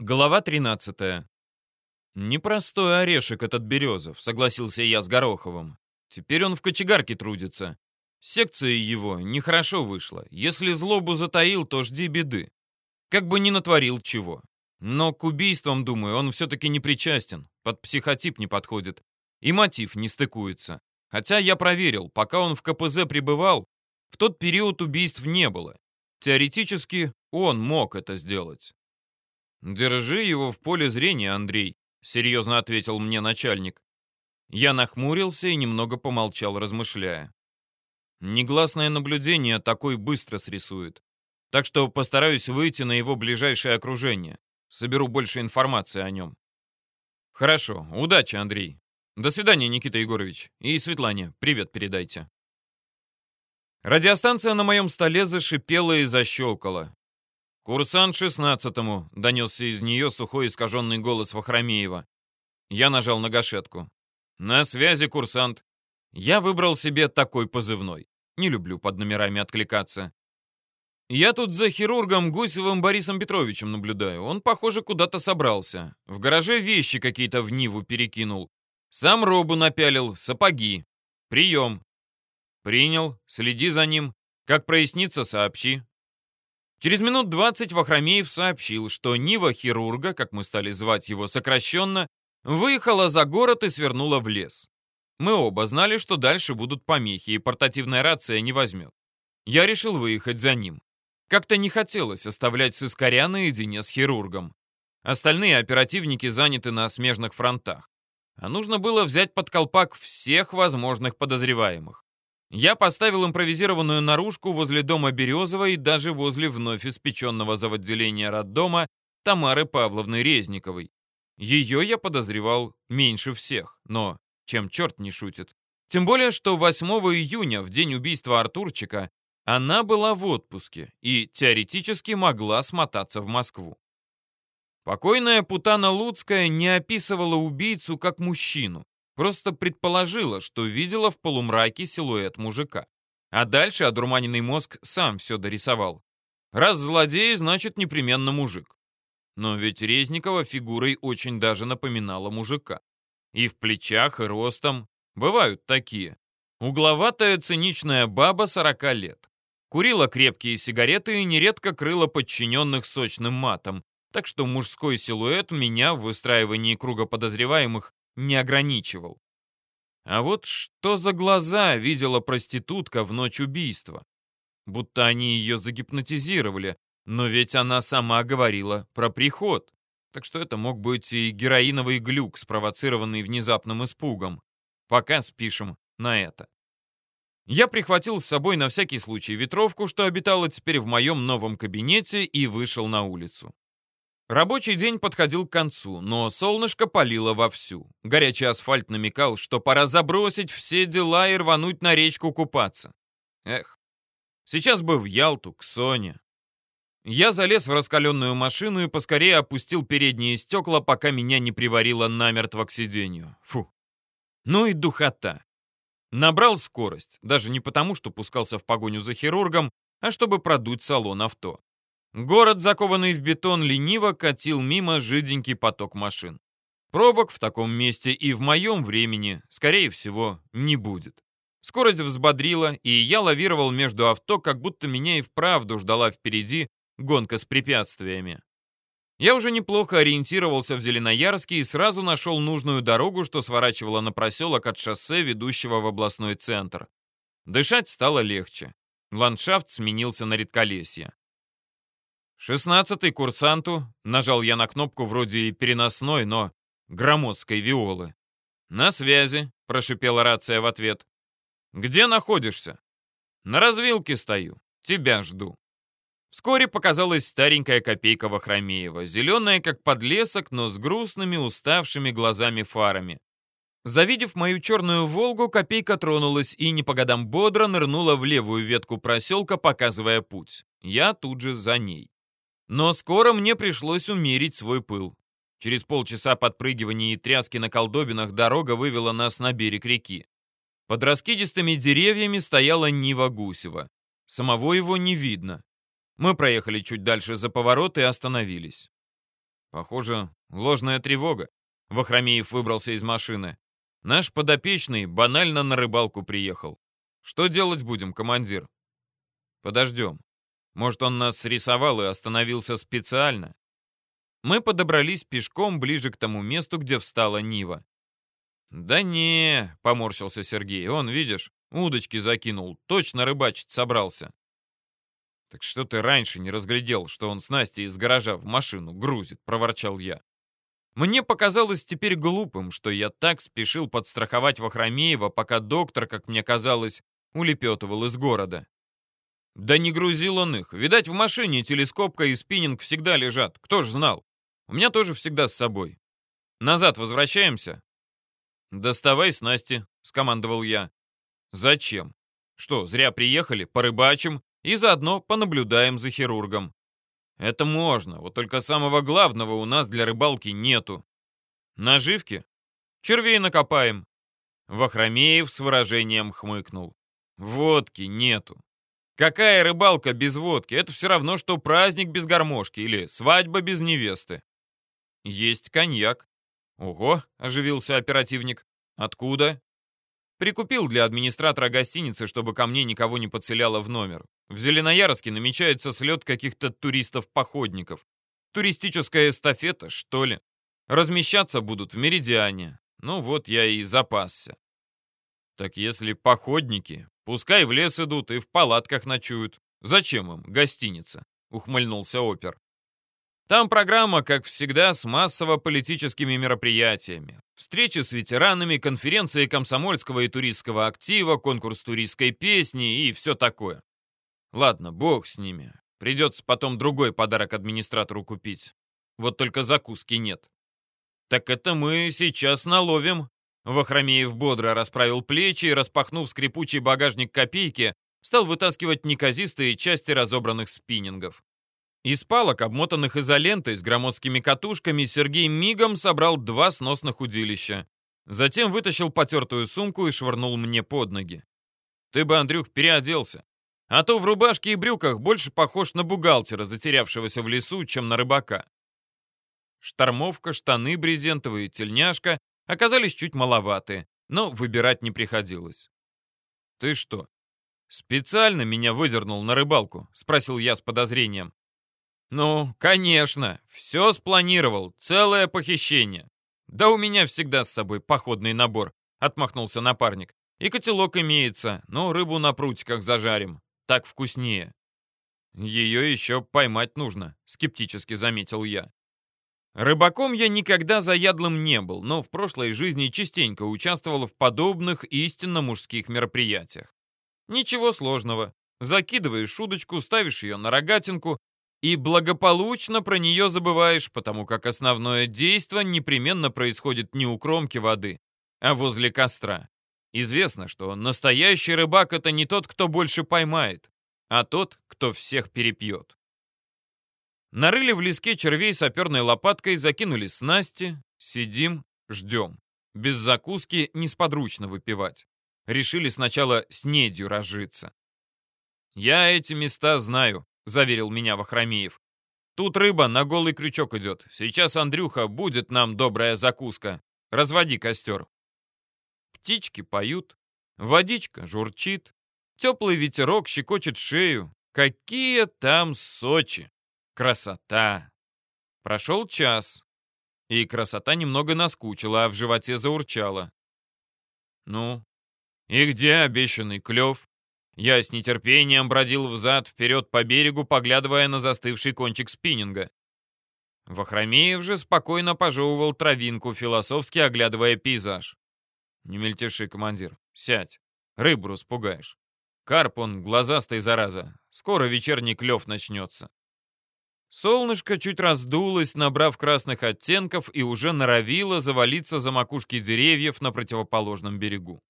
Глава 13. «Непростой орешек этот Березов», — согласился я с Гороховым. «Теперь он в кочегарке трудится. Секция его нехорошо вышла. Если злобу затаил, то жди беды. Как бы ни натворил чего. Но к убийствам, думаю, он все-таки не причастен. Под психотип не подходит. И мотив не стыкуется. Хотя я проверил, пока он в КПЗ пребывал, в тот период убийств не было. Теоретически он мог это сделать. «Держи его в поле зрения, Андрей», — серьезно ответил мне начальник. Я нахмурился и немного помолчал, размышляя. Негласное наблюдение такой быстро срисует. Так что постараюсь выйти на его ближайшее окружение. Соберу больше информации о нем. Хорошо, удачи, Андрей. До свидания, Никита Егорович. И Светлане привет передайте. Радиостанция на моем столе зашипела и защелкала. «Курсант шестнадцатому», — донесся из нее сухой искаженный голос Вахромеева. Я нажал на гашетку. «На связи, курсант». Я выбрал себе такой позывной. Не люблю под номерами откликаться. Я тут за хирургом Гусевым Борисом Петровичем наблюдаю. Он, похоже, куда-то собрался. В гараже вещи какие-то в Ниву перекинул. Сам робу напялил, сапоги. Прием. Принял, следи за ним. Как прояснится, сообщи. Через минут 20 Вахромеев сообщил, что Нива хирурга, как мы стали звать его сокращенно, выехала за город и свернула в лес. Мы оба знали, что дальше будут помехи, и портативная рация не возьмет. Я решил выехать за ним. Как-то не хотелось оставлять сыскаря наедине с хирургом. Остальные оперативники заняты на смежных фронтах. А нужно было взять под колпак всех возможных подозреваемых. Я поставил импровизированную наружку возле дома Березова и даже возле вновь испеченного за отделения роддома Тамары Павловны Резниковой. Ее я подозревал меньше всех, но чем черт не шутит. Тем более, что 8 июня, в день убийства Артурчика, она была в отпуске и теоретически могла смотаться в Москву. Покойная Путана Луцкая не описывала убийцу как мужчину, Просто предположила, что видела в полумраке силуэт мужика. А дальше одурманенный мозг сам все дорисовал. Раз злодей, значит непременно мужик. Но ведь Резникова фигурой очень даже напоминала мужика. И в плечах, и ростом. Бывают такие. Угловатая циничная баба 40 лет. Курила крепкие сигареты и нередко крыла подчиненных сочным матом. Так что мужской силуэт меня в выстраивании круга подозреваемых не ограничивал. А вот что за глаза видела проститутка в ночь убийства? Будто они ее загипнотизировали, но ведь она сама говорила про приход. Так что это мог быть и героиновый глюк, спровоцированный внезапным испугом. Пока спишем на это. Я прихватил с собой на всякий случай ветровку, что обитала теперь в моем новом кабинете, и вышел на улицу. Рабочий день подходил к концу, но солнышко палило вовсю. Горячий асфальт намекал, что пора забросить все дела и рвануть на речку купаться. Эх, сейчас бы в Ялту, к Соне. Я залез в раскаленную машину и поскорее опустил передние стекла, пока меня не приварило намертво к сиденью. Фу. Ну и духота. Набрал скорость, даже не потому, что пускался в погоню за хирургом, а чтобы продуть салон авто. Город, закованный в бетон, лениво катил мимо жиденький поток машин. Пробок в таком месте и в моем времени, скорее всего, не будет. Скорость взбодрила, и я лавировал между авто, как будто меня и вправду ждала впереди гонка с препятствиями. Я уже неплохо ориентировался в Зеленоярске и сразу нашел нужную дорогу, что сворачивала на проселок от шоссе, ведущего в областной центр. Дышать стало легче. Ландшафт сменился на редколесье. «Шестнадцатый курсанту», — нажал я на кнопку вроде и переносной, но громоздкой виолы. «На связи», — прошипела рация в ответ. «Где находишься?» «На развилке стою. Тебя жду». Вскоре показалась старенькая копейка Вахромеева, зеленая, как подлесок, но с грустными, уставшими глазами-фарами. Завидев мою черную «Волгу», копейка тронулась и не по годам бодро нырнула в левую ветку проселка, показывая путь. Я тут же за ней. Но скоро мне пришлось умерить свой пыл. Через полчаса подпрыгивания и тряски на колдобинах дорога вывела нас на берег реки. Под раскидистыми деревьями стояла Нива Гусева. Самого его не видно. Мы проехали чуть дальше за поворот и остановились. Похоже, ложная тревога. Вахромеев выбрался из машины. Наш подопечный банально на рыбалку приехал. Что делать будем, командир? Подождем. Может, он нас срисовал и остановился специально? Мы подобрались пешком ближе к тому месту, где встала Нива. «Да не», — поморщился Сергей, — «он, видишь, удочки закинул, точно рыбачить собрался». «Так что ты раньше не разглядел, что он с Настей из гаража в машину грузит?» — проворчал я. Мне показалось теперь глупым, что я так спешил подстраховать Вахромеева, пока доктор, как мне казалось, улепетывал из города. Да не грузил он их. Видать, в машине телескопка и спиннинг всегда лежат. Кто ж знал? У меня тоже всегда с собой. Назад возвращаемся? Доставай снасти, скомандовал я. Зачем? Что, зря приехали, порыбачим и заодно понаблюдаем за хирургом. Это можно, вот только самого главного у нас для рыбалки нету. Наживки? Червей накопаем. Вахромеев с выражением хмыкнул. Водки нету. Какая рыбалка без водки? Это все равно, что праздник без гармошки или свадьба без невесты. Есть коньяк. Ого, оживился оперативник. Откуда? Прикупил для администратора гостиницы, чтобы ко мне никого не подселяло в номер. В Зеленоярске намечается слет каких-то туристов-походников. Туристическая эстафета, что ли? Размещаться будут в Меридиане. Ну вот я и запасся. Так если походники, пускай в лес идут и в палатках ночуют. Зачем им гостиница? Ухмыльнулся опер. Там программа, как всегда, с массово-политическими мероприятиями. Встречи с ветеранами, конференции комсомольского и туристского актива, конкурс туристской песни и все такое. Ладно, бог с ними. Придется потом другой подарок администратору купить. Вот только закуски нет. Так это мы сейчас наловим. Вахромеев бодро расправил плечи и, распахнув скрипучий багажник копейки, стал вытаскивать неказистые части разобранных спиннингов. Из палок, обмотанных изолентой с громоздкими катушками, Сергей мигом собрал два сносных удилища. Затем вытащил потертую сумку и швырнул мне под ноги. «Ты бы, Андрюх, переоделся. А то в рубашке и брюках больше похож на бухгалтера, затерявшегося в лесу, чем на рыбака». Штормовка, штаны брезентовые, тельняшка оказались чуть маловаты, но выбирать не приходилось. «Ты что, специально меня выдернул на рыбалку?» — спросил я с подозрением. «Ну, конечно, все спланировал, целое похищение. Да у меня всегда с собой походный набор», — отмахнулся напарник. «И котелок имеется, но рыбу на прутиках зажарим. Так вкуснее». «Ее еще поймать нужно», — скептически заметил я. Рыбаком я никогда заядлым не был, но в прошлой жизни частенько участвовал в подобных истинно мужских мероприятиях. Ничего сложного. Закидываешь удочку, ставишь ее на рогатинку, и благополучно про нее забываешь, потому как основное действо непременно происходит не у кромки воды, а возле костра. Известно, что настоящий рыбак — это не тот, кто больше поймает, а тот, кто всех перепьет. Нарыли в леске червей саперной лопаткой, закинули снасти, сидим, ждем. Без закуски несподручно выпивать. Решили сначала с недью разжиться. Я эти места знаю, заверил меня Вахромеев. Тут рыба на голый крючок идет. Сейчас, Андрюха, будет нам добрая закуска. Разводи костер. Птички поют, водичка журчит, теплый ветерок щекочет шею. Какие там Сочи! Красота! Прошел час, и красота немного наскучила, а в животе заурчала. Ну, и где обещанный клев? Я с нетерпением бродил взад-вперед по берегу, поглядывая на застывший кончик спиннинга. Вахромеев же спокойно пожевывал травинку, философски оглядывая пейзаж. «Не мельтеши, командир. Сядь. Рыбу распугаешь. Карп он глазастый, зараза. Скоро вечерний клев начнется». Солнышко чуть раздулось, набрав красных оттенков, и уже норовило завалиться за макушки деревьев на противоположном берегу.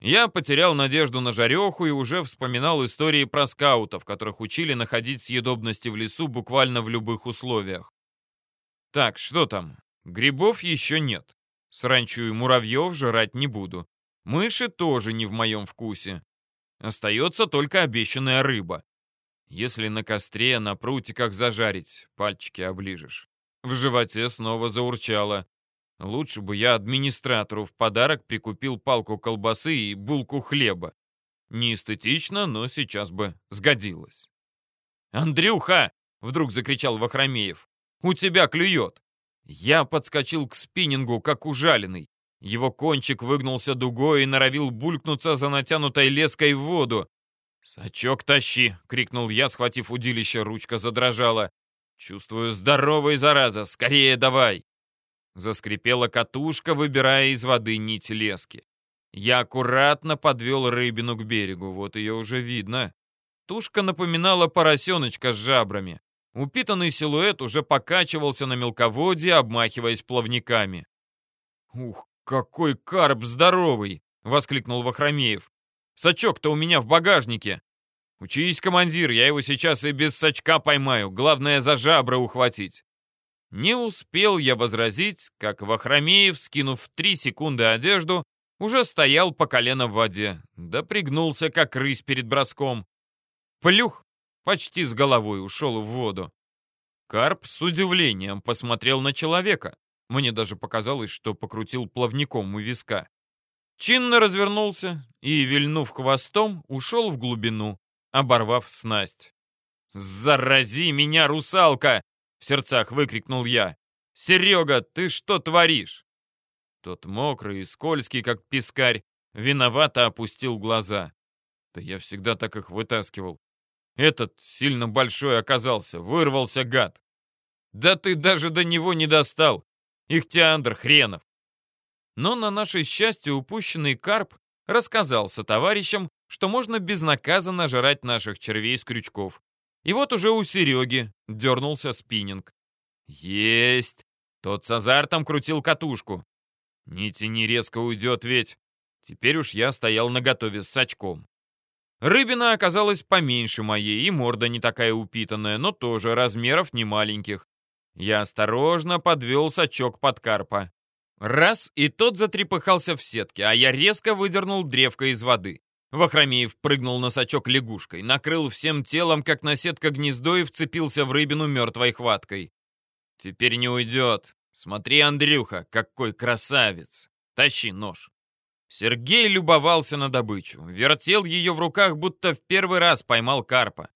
Я потерял надежду на жареху и уже вспоминал истории про скаутов, которых учили находить съедобности в лесу буквально в любых условиях. Так, что там? Грибов еще нет. Сранчу и муравьев жрать не буду. Мыши тоже не в моем вкусе. Остается только обещанная рыба. Если на костре, на прутиках зажарить, пальчики оближешь. В животе снова заурчало. Лучше бы я администратору в подарок прикупил палку колбасы и булку хлеба. Не эстетично, но сейчас бы сгодилось. «Андрюха!» — вдруг закричал Вахромеев. «У тебя клюет!» Я подскочил к спиннингу, как ужаленный. Его кончик выгнулся дугой и норовил булькнуться за натянутой леской в воду. «Сачок тащи!» — крикнул я, схватив удилище, ручка задрожала. «Чувствую, здоровый, зараза! Скорее давай!» Заскрипела катушка, выбирая из воды нить лески. Я аккуратно подвел рыбину к берегу, вот ее уже видно. Тушка напоминала поросеночка с жабрами. Упитанный силуэт уже покачивался на мелководье, обмахиваясь плавниками. «Ух, какой карп здоровый!» — воскликнул Вахромеев. «Сачок-то у меня в багажнике!» «Учись, командир, я его сейчас и без сачка поймаю, главное за жабры ухватить!» Не успел я возразить, как Вахромеев, скинув в три секунды одежду, уже стоял по колено в воде, да пригнулся, как рысь перед броском. Плюх! Почти с головой ушел в воду. Карп с удивлением посмотрел на человека. Мне даже показалось, что покрутил плавником у виска. Чинно развернулся и, вильнув хвостом, ушел в глубину, оборвав снасть. «Зарази меня, русалка!» в сердцах выкрикнул я. «Серега, ты что творишь?» Тот мокрый и скользкий, как пескарь, виновато опустил глаза. Да я всегда так их вытаскивал. Этот сильно большой оказался, вырвался гад. Да ты даже до него не достал. Ихтиандр хренов. Но на наше счастье упущенный карп рассказался товарищам, что можно безнаказанно жрать наших червей с крючков. И вот уже у Сереги дернулся спиннинг. Есть! Тот с азартом крутил катушку. Не тяни, резко уйдет ведь. Теперь уж я стоял наготове с сачком. Рыбина оказалась поменьше моей, и морда не такая упитанная, но тоже размеров не маленьких. Я осторожно подвел сачок под карпа. Раз, и тот затрепыхался в сетке, а я резко выдернул древко из воды. Вахромеев прыгнул на сачок лягушкой, накрыл всем телом, как наседка гнездо, и вцепился в рыбину мертвой хваткой. «Теперь не уйдет. Смотри, Андрюха, какой красавец! Тащи нож!» Сергей любовался на добычу, вертел ее в руках, будто в первый раз поймал карпа.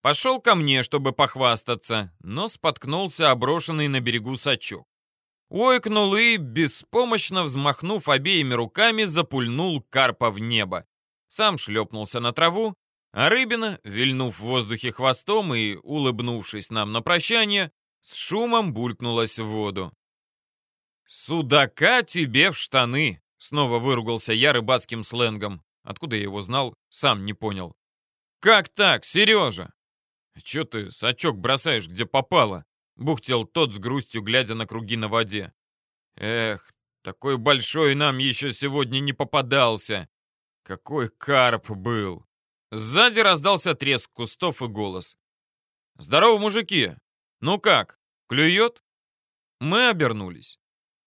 Пошел ко мне, чтобы похвастаться, но споткнулся оброшенный на берегу сачок. Ойкнул и, беспомощно взмахнув обеими руками, запульнул карпа в небо сам шлепнулся на траву, а рыбина, вильнув в воздухе хвостом и улыбнувшись нам на прощание, с шумом булькнулась в воду. «Судака тебе в штаны!» — снова выругался я рыбацким сленгом. Откуда я его знал, сам не понял. «Как так, Сережа?» «Чё ты сачок бросаешь, где попало?» — бухтел тот с грустью, глядя на круги на воде. «Эх, такой большой нам еще сегодня не попадался!» Какой карп был! Сзади раздался треск кустов и голос. «Здорово, мужики! Ну как, клюет?» Мы обернулись.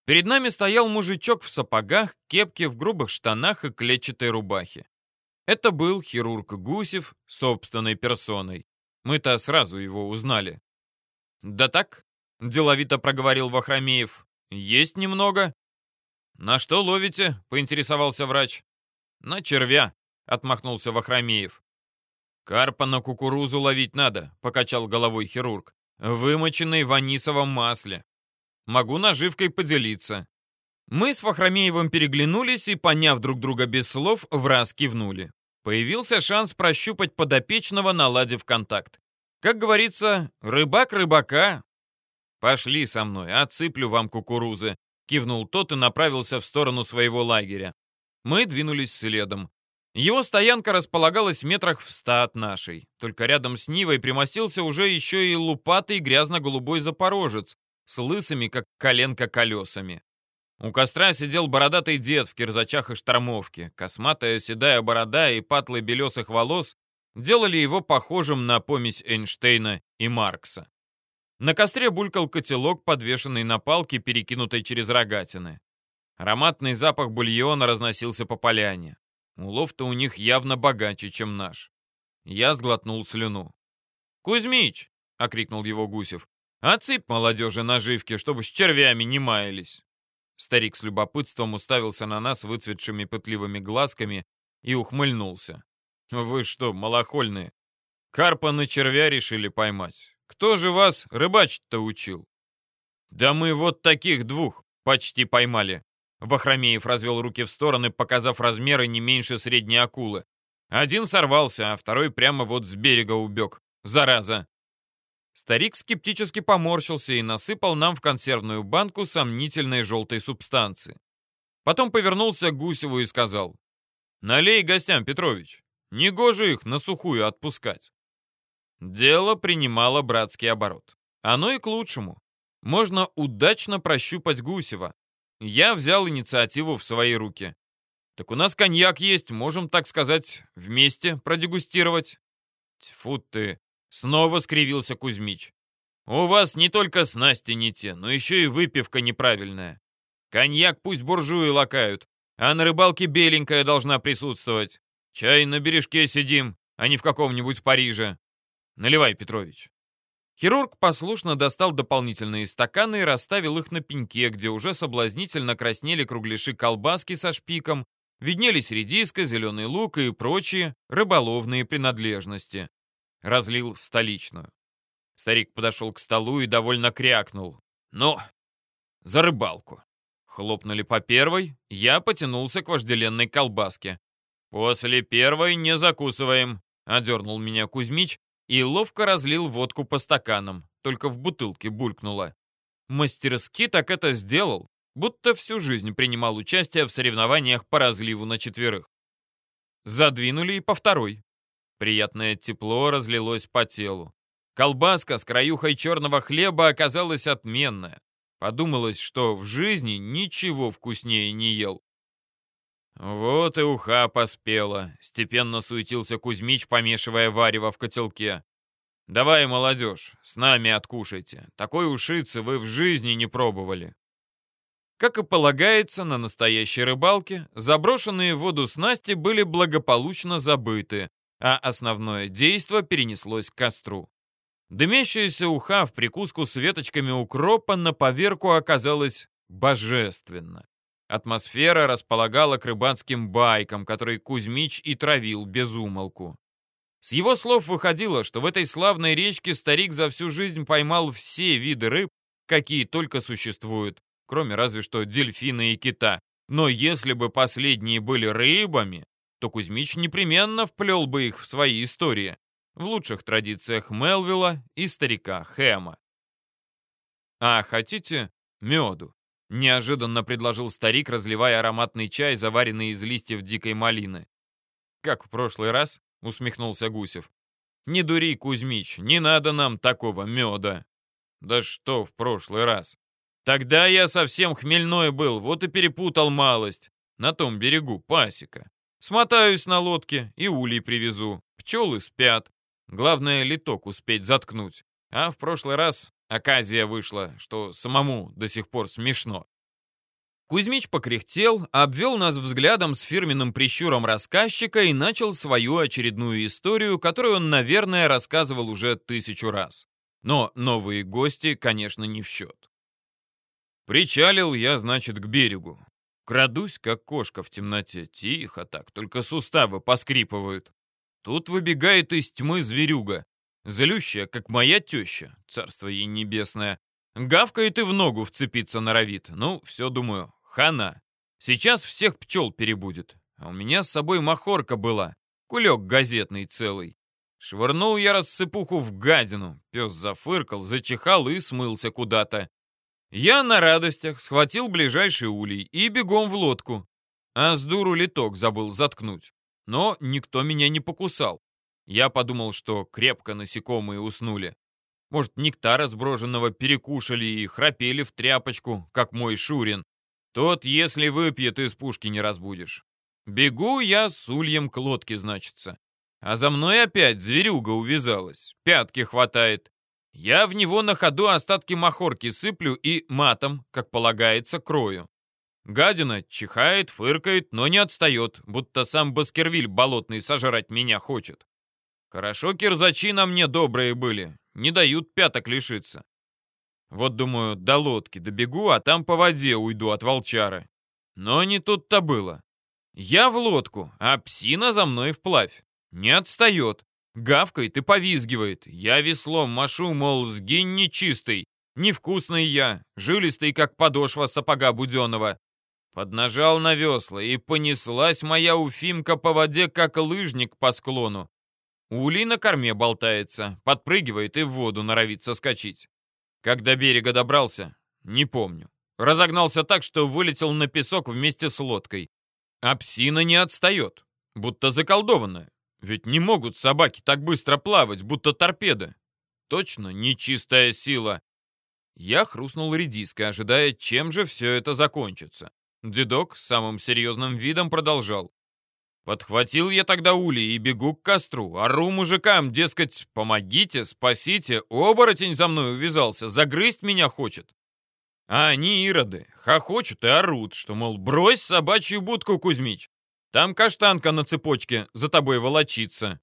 Перед нами стоял мужичок в сапогах, кепке, в грубых штанах и клетчатой рубахе. Это был хирург Гусев собственной персоной. Мы-то сразу его узнали. «Да так», — деловито проговорил Вахромеев, — «есть немного». «На что ловите?» — поинтересовался врач. «На червя», — отмахнулся Вахромеев. «Карпа на кукурузу ловить надо», — покачал головой хирург. «Вымоченный в анисовом масле. Могу наживкой поделиться». Мы с Вахромеевым переглянулись и, поняв друг друга без слов, в раз кивнули. Появился шанс прощупать подопечного, наладив контакт. Как говорится, рыбак рыбака. «Пошли со мной, отсыплю вам кукурузы», — кивнул тот и направился в сторону своего лагеря. Мы двинулись следом. Его стоянка располагалась в метрах в ста от нашей. Только рядом с Нивой примостился уже еще и лупатый грязно-голубой запорожец с лысыми, как коленка, колесами. У костра сидел бородатый дед в кирзачах и штормовке. Косматая седая борода и патлы белесых волос делали его похожим на помесь Эйнштейна и Маркса. На костре булькал котелок, подвешенный на палке, перекинутой через рогатины. Ароматный запах бульона разносился по поляне. Улов-то у них явно богаче, чем наш. Я сглотнул слюну. «Кузьмич!» — окрикнул его Гусев. Отсыпь молодежи наживки, чтобы с червями не маялись. Старик с любопытством уставился на нас выцветшими пытливыми глазками и ухмыльнулся. «Вы что, малохольные? Карпа на червя решили поймать? Кто же вас рыбачить-то учил?» «Да мы вот таких двух почти поймали». Вахромеев развел руки в стороны, показав размеры не меньше средней акулы. Один сорвался, а второй прямо вот с берега убег. Зараза! Старик скептически поморщился и насыпал нам в консервную банку сомнительной желтой субстанции. Потом повернулся к Гусеву и сказал, «Налей гостям, Петрович, негоже их на сухую отпускать». Дело принимало братский оборот. Оно и к лучшему. Можно удачно прощупать Гусева. Я взял инициативу в свои руки. Так у нас коньяк есть, можем, так сказать, вместе продегустировать. Тьфу ты, снова скривился Кузьмич. У вас не только снасти не те, но еще и выпивка неправильная. Коньяк пусть буржуи лакают, а на рыбалке беленькая должна присутствовать. Чай на бережке сидим, а не в каком-нибудь Париже. Наливай, Петрович. Хирург послушно достал дополнительные стаканы и расставил их на пеньке, где уже соблазнительно краснели кругляши колбаски со шпиком, виднелись редиска, зеленый лук и прочие рыболовные принадлежности. Разлил столичную. Старик подошел к столу и довольно крякнул. «Ну, за рыбалку!» Хлопнули по первой, я потянулся к вожделенной колбаске. «После первой не закусываем», — одернул меня Кузьмич и ловко разлил водку по стаканам, только в бутылке булькнуло. Мастерски так это сделал, будто всю жизнь принимал участие в соревнованиях по разливу на четверых. Задвинули и по второй. Приятное тепло разлилось по телу. Колбаска с краюхой черного хлеба оказалась отменная. Подумалось, что в жизни ничего вкуснее не ел. «Вот и уха поспела», — степенно суетился Кузьмич, помешивая варево в котелке. «Давай, молодежь, с нами откушайте. Такой ушицы вы в жизни не пробовали». Как и полагается на настоящей рыбалке, заброшенные в воду снасти были благополучно забыты, а основное действо перенеслось к костру. Дымящаяся уха в прикуску с веточками укропа на поверку оказалась божественно. Атмосфера располагала к рыбацким байкам, которые Кузьмич и травил без умолку. С его слов выходило, что в этой славной речке старик за всю жизнь поймал все виды рыб, какие только существуют, кроме разве что дельфина и кита. Но если бы последние были рыбами, то Кузьмич непременно вплел бы их в свои истории, в лучших традициях Мелвилла и старика Хэма. «А хотите меду?» — неожиданно предложил старик, разливая ароматный чай, заваренный из листьев дикой малины. «Как в прошлый раз?» — усмехнулся Гусев. «Не дури, Кузьмич, не надо нам такого меда». «Да что в прошлый раз? Тогда я совсем хмельной был, вот и перепутал малость. На том берегу пасека. Смотаюсь на лодке и улей привезу. Пчелы спят. Главное, литок успеть заткнуть. А в прошлый раз оказия вышла, что самому до сих пор смешно. Кузьмич покряхтел, обвел нас взглядом с фирменным прищуром рассказчика и начал свою очередную историю, которую он, наверное, рассказывал уже тысячу раз. Но новые гости, конечно, не в счет. Причалил я, значит, к берегу. Крадусь, как кошка в темноте. Тихо так, только суставы поскрипывают. Тут выбегает из тьмы зверюга. Злющая, как моя теща, царство ей небесное. Гавкает и в ногу вцепиться норовит. Ну, все, думаю, хана. Сейчас всех пчел перебудет. А у меня с собой махорка была. Кулек газетный целый. Швырнул я рассыпуху в гадину. Пес зафыркал, зачихал и смылся куда-то. Я на радостях схватил ближайший улей и бегом в лодку. А с дуру литок забыл заткнуть. Но никто меня не покусал. Я подумал, что крепко насекомые уснули. Может, нектара сброженного перекушали и храпели в тряпочку, как мой Шурин. Тот, если выпьет, из пушки не разбудишь. Бегу я с ульем к лодке, значится. А за мной опять зверюга увязалась. Пятки хватает. Я в него на ходу остатки махорки сыплю и матом, как полагается, крою. Гадина чихает, фыркает, но не отстает, будто сам Баскервиль болотный сожрать меня хочет. Хорошо кирзачи на мне добрые были, не дают пяток лишиться. Вот, думаю, до лодки добегу, а там по воде уйду от волчара. Но не тут-то было. Я в лодку, а псина за мной вплавь. Не отстает. Гавкает и повизгивает. Я веслом машу, мол, сгинь нечистый. Невкусный я, жилистый, как подошва сапога Буденова. Поднажал на весла, и понеслась моя уфимка по воде, как лыжник по склону. Ули на корме болтается, подпрыгивает и в воду норовит соскочить. До берега добрался, не помню. Разогнался так, что вылетел на песок вместе с лодкой. А псина не отстает, будто заколдованная. Ведь не могут собаки так быстро плавать, будто торпеды. Точно нечистая сила. Я хрустнул редиской, ожидая, чем же все это закончится. Дедок самым серьезным видом продолжал. Подхватил я тогда ули и бегу к костру, ору мужикам, дескать, помогите, спасите, оборотень за мной увязался, загрызть меня хочет. А они, ироды, хохочут и орут, что, мол, брось собачью будку, Кузьмич. Там каштанка на цепочке за тобой волочится.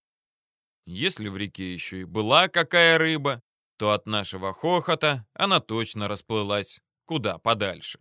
Если в реке еще и была какая рыба, то от нашего хохота она точно расплылась куда подальше.